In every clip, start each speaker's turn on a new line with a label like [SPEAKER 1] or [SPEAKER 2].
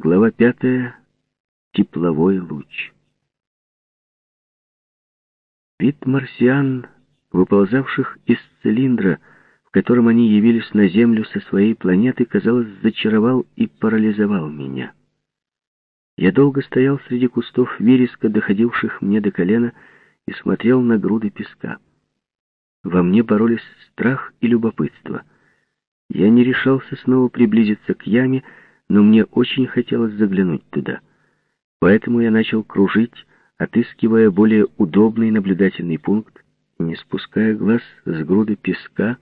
[SPEAKER 1] Глава пятая. Тепловой луч. Вид марсиан, выползавших из цилиндра, в котором они явились на Землю со своей планеты, казалось, зачаровал и парализовал меня. Я долго стоял среди кустов вереска, доходивших мне до колена, и смотрел на груды песка. Во мне боролись страх и любопытство. Я не решался снова приблизиться к яме, но мне очень хотелось заглянуть туда. Поэтому я начал кружить, отыскивая более удобный наблюдательный пункт, не спуская глаз с груды песка,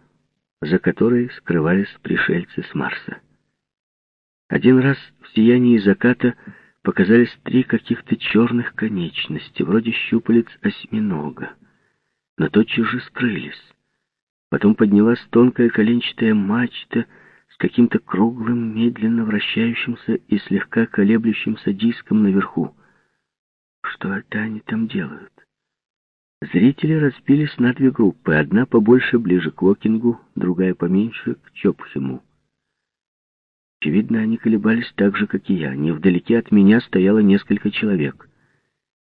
[SPEAKER 1] за которой скрывались пришельцы с Марса. Один раз в сиянии заката показались три каких-то черных конечности, вроде щупалец осьминога, но тотчас же скрылись. Потом поднялась тонкая коленчатая мачта с каким-то круглым, медленно вращающимся и слегка колеблющимся диском наверху. Что это они там делают? Зрители разбились на две группы. Одна побольше, ближе к Уокингу, другая поменьше, к Чопхему. Очевидно, они колебались так же, как и я. Невдалеке от меня стояло несколько человек.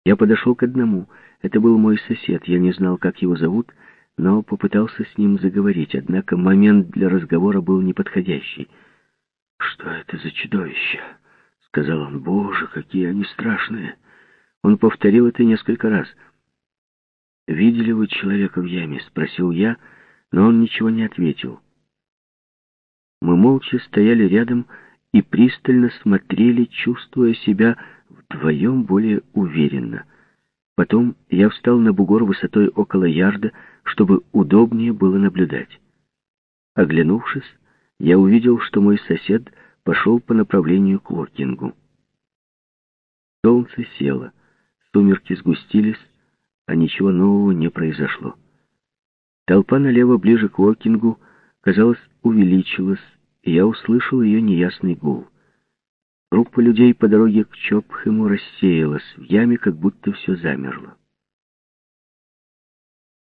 [SPEAKER 1] Я подошел к одному. Это был мой сосед. Я не знал, как его зовут, но попытался с ним заговорить. Однако момент для разговора был неподходящий. «Что это за чудовище?» — сказал он. «Боже, какие они страшные!» Он повторил это несколько раз. «Видели вы человека в яме?» — спросил я, но он ничего не ответил. Мы молча стояли рядом и пристально смотрели, чувствуя себя вдвоем более уверенно. Потом я встал на бугор высотой около ярда, чтобы удобнее было наблюдать. Оглянувшись, я увидел, что мой сосед пошел по направлению к Уокингу. Солнце село, сумерки сгустились, а ничего нового не произошло. Толпа налево, ближе к Уокингу, казалось, увеличилась, и я услышал ее неясный гул. Группа людей по дороге к Чопхему рассеялась, в яме как будто все замерло.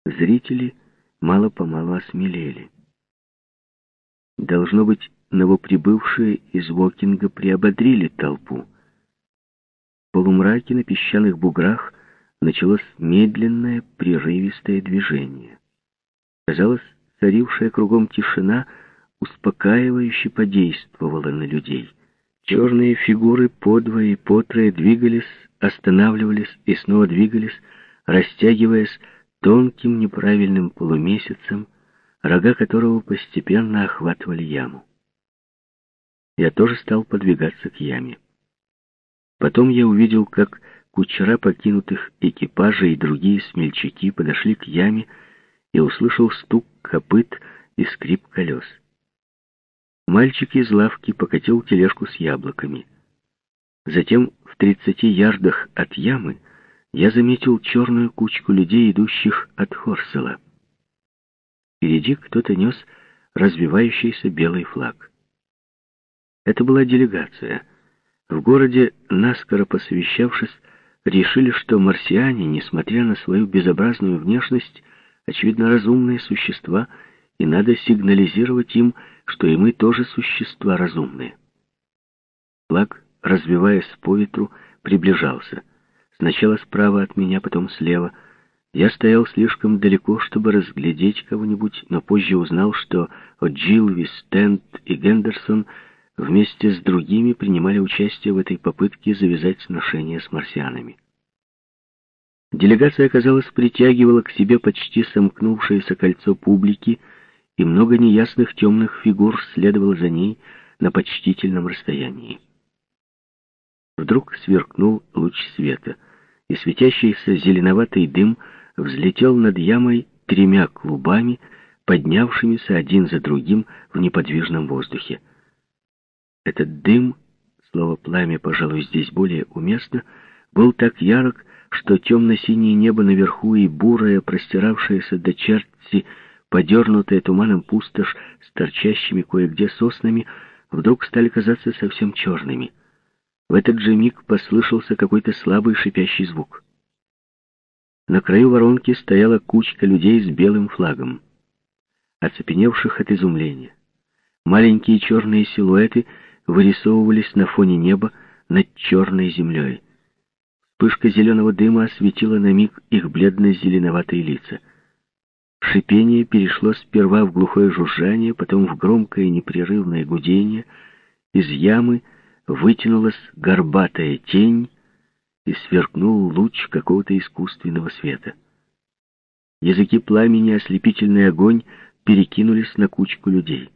[SPEAKER 1] Зрители мало-помалу осмелели. Должно быть, новоприбывшие из Вокинга приободрили толпу. В полумраке на песчаных буграх началось медленное, прерывистое движение. Казалось, царившая кругом тишина успокаивающе подействовала на людей. Черные фигуры подвое и потрое двигались, останавливались и снова двигались, растягиваясь тонким неправильным полумесяцем, рога которого постепенно охватывали яму. Я тоже стал подвигаться к яме. Потом я увидел, как кучера покинутых экипажей и другие смельчаки подошли к яме и услышал стук копыт и скрип колес. Мальчик из лавки покатил тележку с яблоками. Затем в тридцати ярдах от ямы я заметил черную кучку людей, идущих от Хорсела. Впереди кто-то нес развивающийся белый флаг. Это была делегация. В городе, наскоро посовещавшись, решили, что марсиане, несмотря на свою безобразную внешность, очевидно, разумные существа, и надо сигнализировать им, что и мы тоже существа разумные. Флаг, развиваясь по ветру, приближался. Сначала справа от меня, потом слева. Я стоял слишком далеко, чтобы разглядеть кого-нибудь, но позже узнал, что О'Джилви, Стент и Гендерсон вместе с другими принимали участие в этой попытке завязать сношения с марсианами. Делегация, казалось, притягивала к себе почти сомкнувшееся кольцо публики, и много неясных темных фигур следовало за ней на почтительном расстоянии. Вдруг сверкнул луч света, и светящийся зеленоватый дым взлетел над ямой тремя клубами, поднявшимися один за другим в неподвижном воздухе. Этот дым, слово «пламя», пожалуй, здесь более уместно, был так ярок, что темно-синее небо наверху и бурая, простиравшаяся до черти, подернутая туманом пустошь с торчащими кое-где соснами, вдруг стали казаться совсем черными. В этот же миг послышался какой-то слабый шипящий звук. На краю воронки стояла кучка людей с белым флагом, оцепеневших от изумления. Маленькие черные силуэты вырисовывались на фоне неба, над черной землей. Вспышка зеленого дыма осветила на миг их бледно-зеленоватые лица. Шипение перешло сперва в глухое жужжание, потом в громкое непрерывное гудение. Из ямы вытянулась горбатая тень, и сверкнул луч какого-то искусственного света. Языки пламени, ослепительный огонь перекинулись на кучку людей.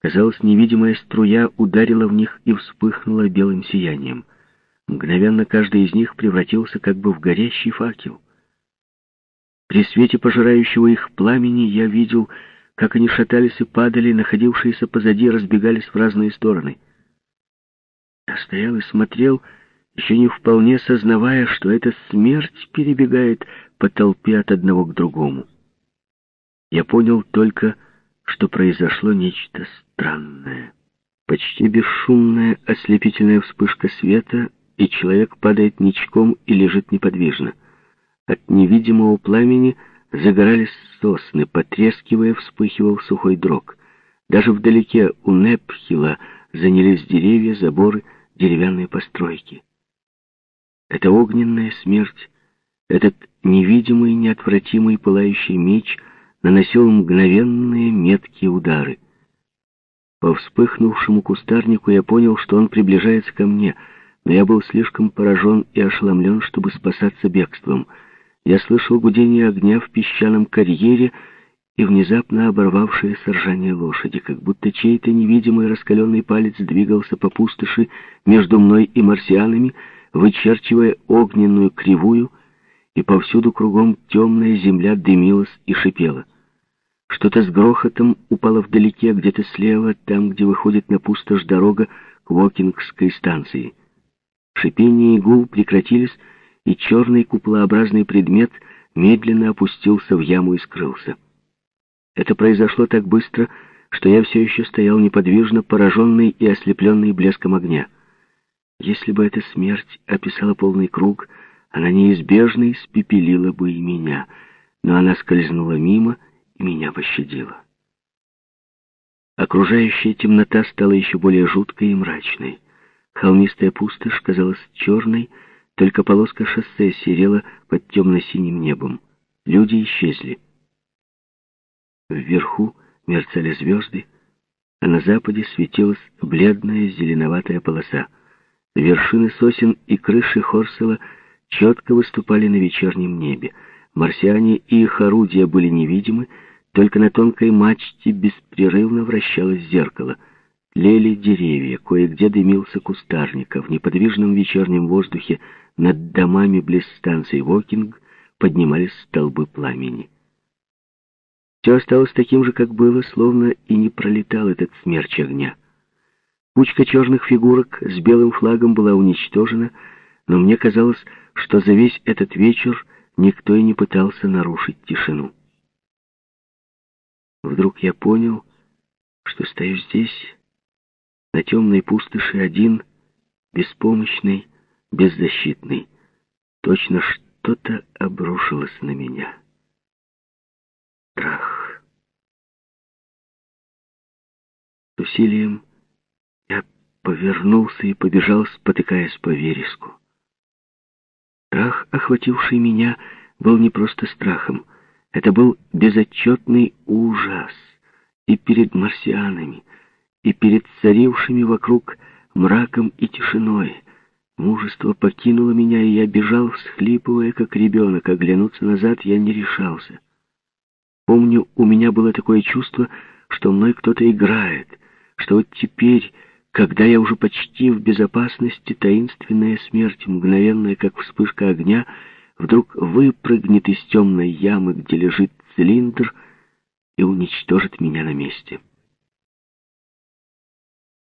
[SPEAKER 1] Казалось, невидимая струя ударила в них и вспыхнула белым сиянием. Мгновенно каждый из них превратился как бы в горящий факел. При свете пожирающего их пламени я видел, как они шатались и падали, находившиеся позади разбегались в разные стороны. Я стоял и смотрел, еще не вполне сознавая, что эта смерть перебегает по толпе от одного к другому. Я понял только, что произошло нечто странное. Почти бесшумная ослепительная вспышка света, и человек падает ничком и лежит неподвижно. От невидимого пламени загорались сосны, потрескивая, вспыхивал сухой дрог. Даже вдалеке у Непхила занялись деревья, заборы, деревянные постройки. Эта огненная смерть, этот невидимый, неотвратимый пылающий меч наносил мгновенные меткие удары. По вспыхнувшему кустарнику я понял, что он приближается ко мне, но я был слишком поражен и ошеломлен, чтобы спасаться бегством. Я слышал гудение огня в песчаном карьере и внезапно оборвавшее соржание лошади, как будто чей-то невидимый раскаленный палец двигался по пустоши между мной и марсианами, вычерчивая огненную кривую, и повсюду кругом темная земля дымилась и шипела. Что-то с грохотом упало вдалеке, где-то слева, там, где выходит на пустошь дорога к Вокингской станции. Шипение и гул прекратились, и черный куполообразный предмет медленно опустился в яму и скрылся. Это произошло так быстро, что я все еще стоял неподвижно, пораженный и ослепленный блеском огня. Если бы эта смерть описала полный круг, она неизбежно испепелила бы и меня, но она скользнула мимо и меня пощадила. Окружающая темнота стала еще более жуткой и мрачной. Холмистая пустошь казалась черной, только полоска шоссе серела под темно-синим небом. Люди исчезли. Вверху мерцали звезды, а на западе светилась бледная зеленоватая полоса — Вершины сосен и крыши Хорсела четко выступали на вечернем небе. Марсиане и их орудия были невидимы, только на тонкой мачте беспрерывно вращалось зеркало. Лели деревья, кое-где дымился кустарник, а в неподвижном вечернем воздухе над домами близ станции Вокинг поднимались столбы пламени. Все осталось таким же, как было, словно и не пролетал этот смерч огня. Кучка черных фигурок с белым флагом была уничтожена, но мне казалось, что за весь этот вечер никто и не пытался нарушить тишину. Вдруг я понял, что стою здесь, на темной пустоши один, беспомощный, беззащитный. Точно что-то обрушилось на меня. Страх. С усилием повернулся и побежал, спотыкаясь по вереску. Страх, охвативший меня, был не просто страхом. Это был безотчетный ужас и перед марсианами, и перед царившими вокруг мраком и тишиной. Мужество покинуло меня, и я бежал, всхлипывая, как ребенок. Оглянуться назад я не решался. Помню, у меня было такое чувство, что мной кто-то играет, что вот теперь когда я уже почти в безопасности, таинственная смерть, мгновенная, как вспышка огня, вдруг выпрыгнет из темной ямы, где лежит цилиндр, и уничтожит меня на месте.